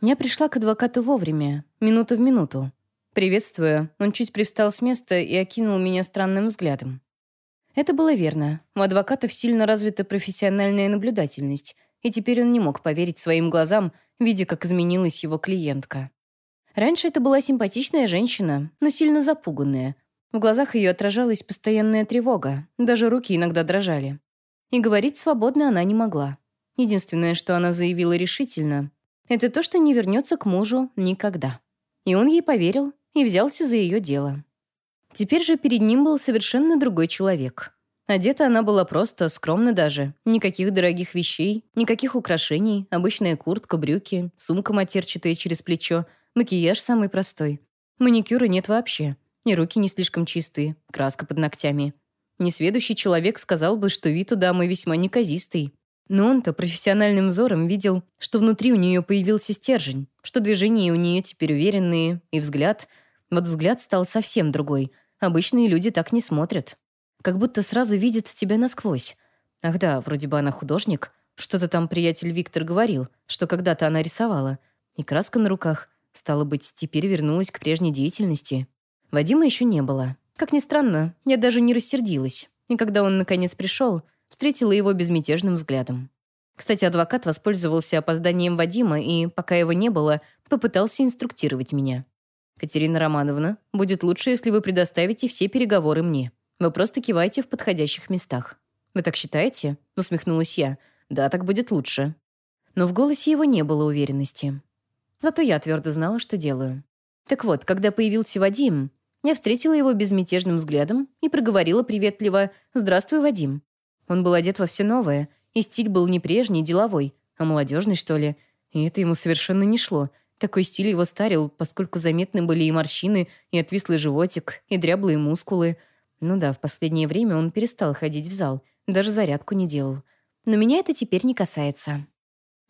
Я пришла к адвокату вовремя, минута в минуту. Приветствуя, он чуть привстал с места и окинул меня странным взглядом. Это было верно. У адвокатов сильно развита профессиональная наблюдательность, и теперь он не мог поверить своим глазам, видя, как изменилась его клиентка. Раньше это была симпатичная женщина, но сильно запуганная. В глазах ее отражалась постоянная тревога, даже руки иногда дрожали. И говорить свободно она не могла. Единственное, что она заявила решительно, это то, что не вернется к мужу никогда. И он ей поверил и взялся за ее дело. Теперь же перед ним был совершенно другой человек. Одета она была просто, скромно даже. Никаких дорогих вещей, никаких украшений, обычная куртка, брюки, сумка матерчатая через плечо, макияж самый простой. Маникюра нет вообще. И руки не слишком чистые, краска под ногтями. Несведущий человек сказал бы, что вид у дамы весьма неказистый. Но он-то профессиональным взором видел, что внутри у нее появился стержень, что движения у нее теперь уверенные, и взгляд... Вот взгляд стал совсем другой. Обычные люди так не смотрят. Как будто сразу видят тебя насквозь. Ах да, вроде бы она художник. Что-то там приятель Виктор говорил, что когда-то она рисовала. И краска на руках. Стало быть, теперь вернулась к прежней деятельности. Вадима еще не было. Как ни странно, я даже не рассердилась. И когда он наконец пришел, встретила его безмятежным взглядом. Кстати, адвокат воспользовался опозданием Вадима и, пока его не было, попытался инструктировать меня. «Катерина Романовна, будет лучше, если вы предоставите все переговоры мне. Вы просто кивайте в подходящих местах». «Вы так считаете?» — усмехнулась я. «Да, так будет лучше». Но в голосе его не было уверенности. Зато я твердо знала, что делаю. Так вот, когда появился Вадим, я встретила его безмятежным взглядом и проговорила приветливо «Здравствуй, Вадим». Он был одет во все новое, и стиль был не прежний, деловой, а молодежный, что ли. И это ему совершенно не шло. Такой стиль его старил, поскольку заметны были и морщины, и отвислый животик, и дряблые мускулы. Ну да, в последнее время он перестал ходить в зал, даже зарядку не делал. Но меня это теперь не касается.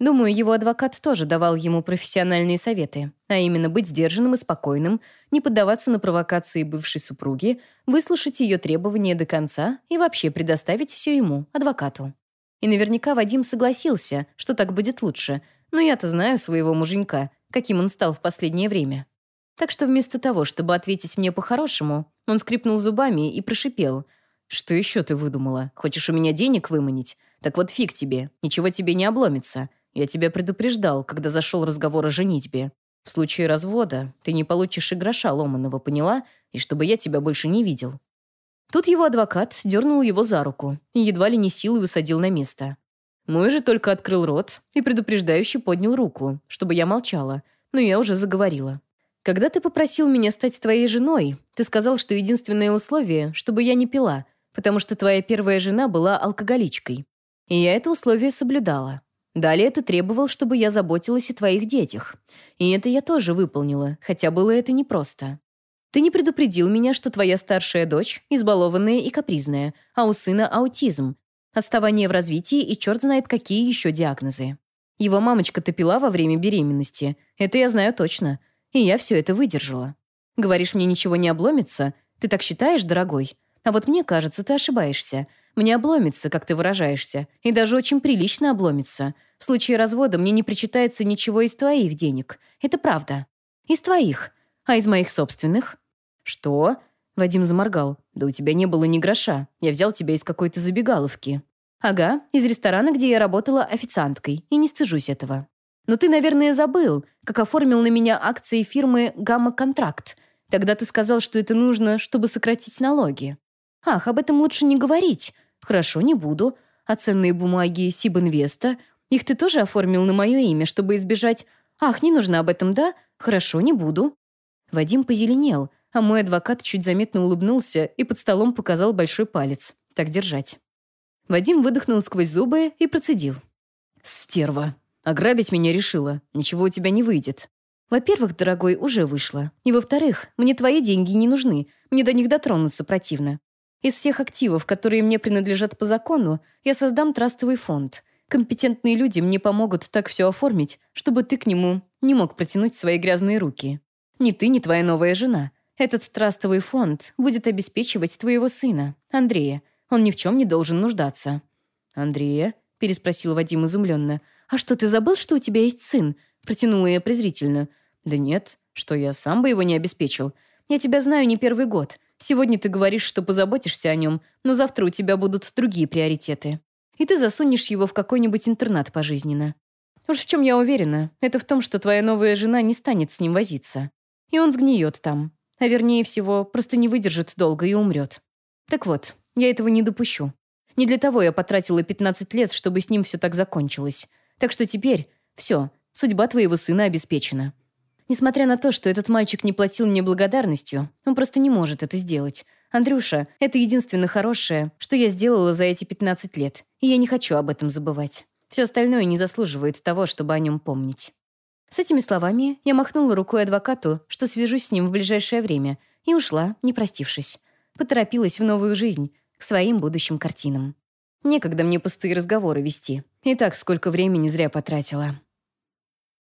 Думаю, его адвокат тоже давал ему профессиональные советы, а именно быть сдержанным и спокойным, не поддаваться на провокации бывшей супруги, выслушать ее требования до конца и вообще предоставить все ему, адвокату. И наверняка Вадим согласился, что так будет лучше, но я-то знаю своего муженька, каким он стал в последнее время. Так что вместо того, чтобы ответить мне по-хорошему, он скрипнул зубами и прошипел. «Что еще ты выдумала? Хочешь у меня денег выманить? Так вот фиг тебе, ничего тебе не обломится. Я тебя предупреждал, когда зашел разговор о женитьбе. В случае развода ты не получишь и гроша ломаного, поняла? И чтобы я тебя больше не видел». Тут его адвокат дернул его за руку и едва ли не силой высадил на место. Мой же только открыл рот и предупреждающе поднял руку, чтобы я молчала, но я уже заговорила. «Когда ты попросил меня стать твоей женой, ты сказал, что единственное условие, чтобы я не пила, потому что твоя первая жена была алкоголичкой. И я это условие соблюдала. Далее ты требовал, чтобы я заботилась о твоих детях. И это я тоже выполнила, хотя было это непросто. Ты не предупредил меня, что твоя старшая дочь избалованная и капризная, а у сына аутизм, отставание в развитии и черт знает какие еще диагнозы. Его мамочка-то пила во время беременности, это я знаю точно, и я все это выдержала. Говоришь, мне ничего не обломится? Ты так считаешь, дорогой? А вот мне кажется, ты ошибаешься. Мне обломится, как ты выражаешься, и даже очень прилично обломится — в случае развода мне не причитается ничего из твоих денег. Это правда. Из твоих. А из моих собственных? Что? Вадим заморгал. Да у тебя не было ни гроша. Я взял тебя из какой-то забегаловки. Ага, из ресторана, где я работала официанткой. И не стыжусь этого. Но ты, наверное, забыл, как оформил на меня акции фирмы «Гамма-контракт». Тогда ты сказал, что это нужно, чтобы сократить налоги. Ах, об этом лучше не говорить. Хорошо, не буду. А ценные бумаги Сибинвеста их ты тоже оформил на мое имя, чтобы избежать... Ах, не нужно об этом, да? Хорошо, не буду». Вадим позеленел, а мой адвокат чуть заметно улыбнулся и под столом показал большой палец. Так держать. Вадим выдохнул сквозь зубы и процедил. «Стерва. Ограбить меня решила. Ничего у тебя не выйдет. Во-первых, дорогой, уже вышло. И во-вторых, мне твои деньги не нужны. Мне до них дотронуться противно. Из всех активов, которые мне принадлежат по закону, я создам трастовый фонд. Компетентные люди мне помогут так все оформить, чтобы ты к нему не мог протянуть свои грязные руки. Ни ты, ни твоя новая жена. Этот трастовый фонд будет обеспечивать твоего сына, Андрея. Он ни в чем не должен нуждаться». «Андрея?» – переспросил Вадим изумленно. «А что, ты забыл, что у тебя есть сын? Протянула я презрительно. «Да нет, что я сам бы его не обеспечил. Я тебя знаю не первый год. Сегодня ты говоришь, что позаботишься о нем, но завтра у тебя будут другие приоритеты. И ты засунешь его в какой-нибудь интернат пожизненно. Уж в чем я уверена, это в том, что твоя новая жена не станет с ним возиться. И он сгниет там. А вернее всего, просто не выдержит долго и умрет. Так вот, я этого не допущу. Не для того я потратила 15 лет, чтобы с ним все так закончилось. Так что теперь все, судьба твоего сына обеспечена. Несмотря на то, что этот мальчик не платил мне благодарностью, он просто не может это сделать. Андрюша, это единственное хорошее, что я сделала за эти 15 лет, и я не хочу об этом забывать. Все остальное не заслуживает того, чтобы о нем помнить. С этими словами я махнула рукой адвокату, что свяжусь с ним в ближайшее время, и ушла, не простившись. Поторопилась в новую жизнь, к своим будущим картинам. Некогда мне пустые разговоры вести. И так сколько времени зря потратила.